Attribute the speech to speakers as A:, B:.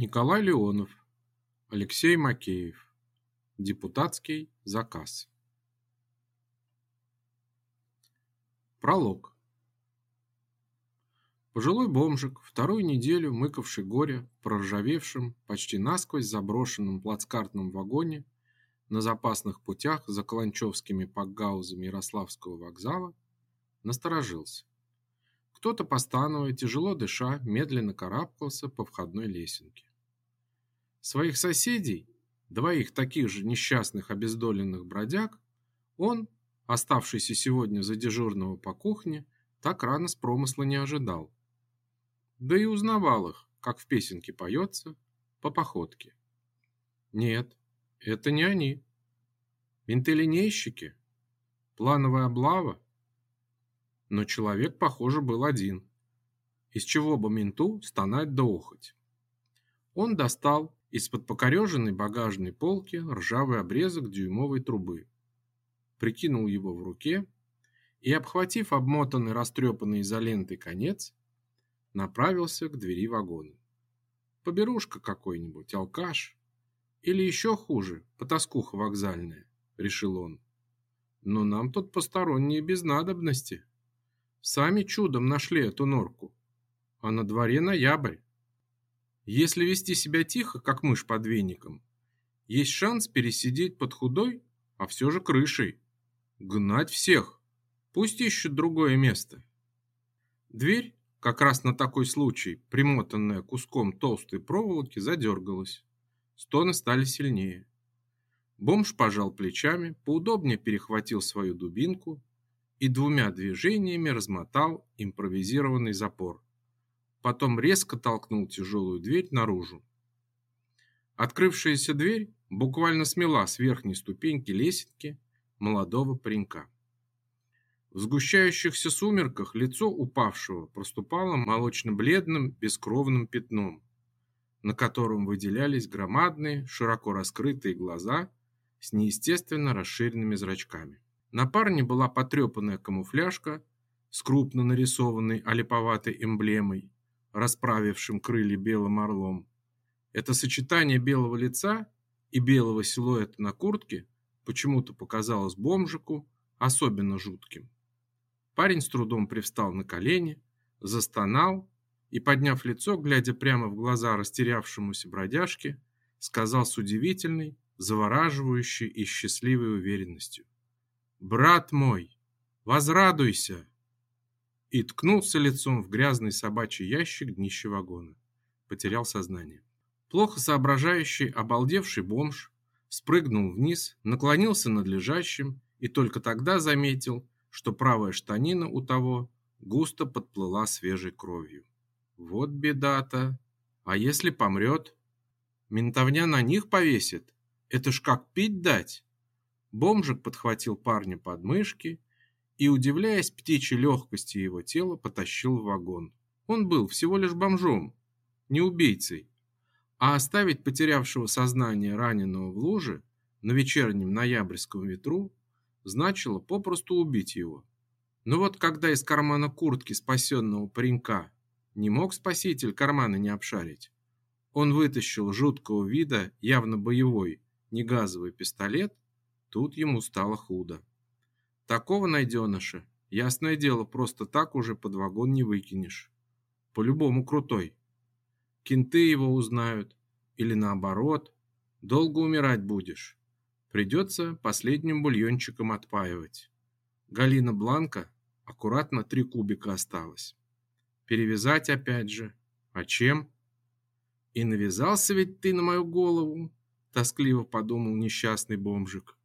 A: Николай Леонов, Алексей Макеев. Депутатский заказ. Пролог. Пожилой бомжик, вторую неделю мыкавший горе в проржавевшем, почти насквозь заброшенном плацкартном вагоне на запасных путях за каланчевскими пакгаузами Ярославского вокзала, насторожился. Кто-то, постановая, тяжело дыша, медленно карабкался по входной лесенке. Своих соседей, двоих таких же несчастных обездоленных бродяг, он, оставшийся сегодня за дежурного по кухне, так рано с промысла не ожидал. Да и узнавал их, как в песенке поется, по походке. Нет, это не они. Менты-линейщики? Плановая облава? Но человек, похоже, был один. Из чего бы менту стонать да охоть? Он достал из-под покореженной багажной полки ржавый обрезок дюймовой трубы. Прикинул его в руке и, обхватив обмотанный растрепанной изолентой конец, направился к двери вагона. Поберушка какой-нибудь, алкаш. Или еще хуже, потаскуха вокзальная, решил он. Но нам тут посторонние без надобности. Сами чудом нашли эту норку. А на дворе ноябрь. Если вести себя тихо, как мышь под веником, есть шанс пересидеть под худой, а все же крышей. Гнать всех. Пусть ищут другое место. Дверь, как раз на такой случай, примотанная куском толстой проволоки, задергалась. Стоны стали сильнее. Бомж пожал плечами, поудобнее перехватил свою дубинку и двумя движениями размотал импровизированный запор. Потом резко толкнул тяжелую дверь наружу. Открывшаяся дверь буквально смела с верхней ступеньки лесенки молодого паренька. В сгущающихся сумерках лицо упавшего проступало молочно-бледным бескровным пятном, на котором выделялись громадные, широко раскрытые глаза с неестественно расширенными зрачками. На парне была потрепанная камуфляжка с крупно нарисованной олиповатой эмблемой, расправившим крылья белым орлом. Это сочетание белого лица и белого силуэта на куртке почему-то показалось бомжику особенно жутким. Парень с трудом привстал на колени, застонал и, подняв лицо, глядя прямо в глаза растерявшемуся бродяжке, сказал с удивительной, завораживающей и счастливой уверенностью – брат мой, возрадуйся!» И ткнулся лицом в грязный собачий ящик днища вагона. Потерял сознание. Плохо соображающий, обалдевший бомж спрыгнул вниз, наклонился над лежащим и только тогда заметил, что правая штанина у того густо подплыла свежей кровью. Вот беда-то. А если помрет? Ментовня на них повесит? Это ж как пить дать? Бомжик подхватил парня под мышки и, удивляясь птичьей легкости его тела, потащил в вагон. Он был всего лишь бомжом, не убийцей. А оставить потерявшего сознание раненого в луже на вечернем ноябрьском ветру значило попросту убить его. Но вот когда из кармана куртки спасенного паренька не мог спаситель карманы не обшарить, он вытащил жуткого вида, явно боевой, негазовый пистолет Тут ему стало худо. Такого найденыша, ясное дело, просто так уже под вагон не выкинешь. По-любому крутой. Кенты его узнают. Или наоборот, долго умирать будешь. Придется последним бульончиком отпаивать. Галина Бланка аккуратно три кубика осталось. Перевязать опять же. А чем? И навязался ведь ты на мою голову, тоскливо подумал несчастный бомжик.